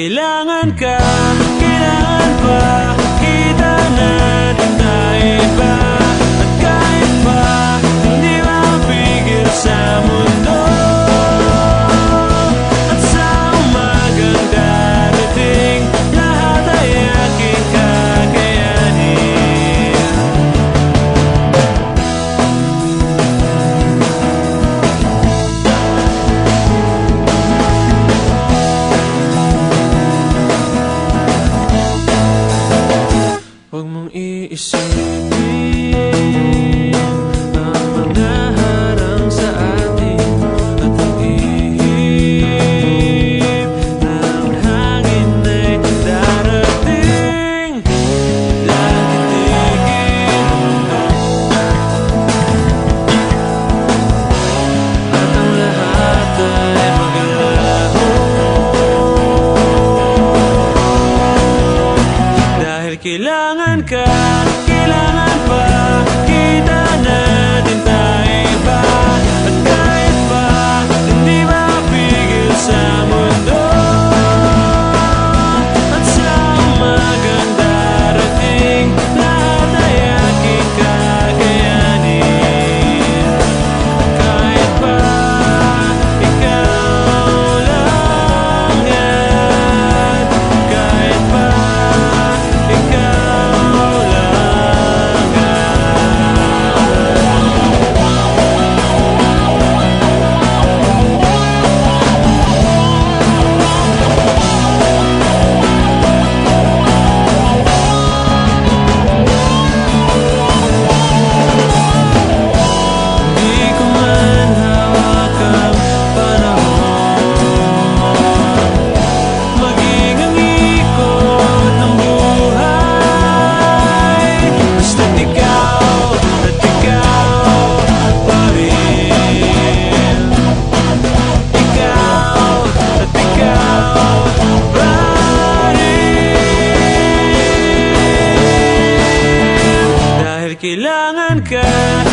kailangan ka. isang Dahil kailangan ka, kailangan pa Kita natin rin Dahil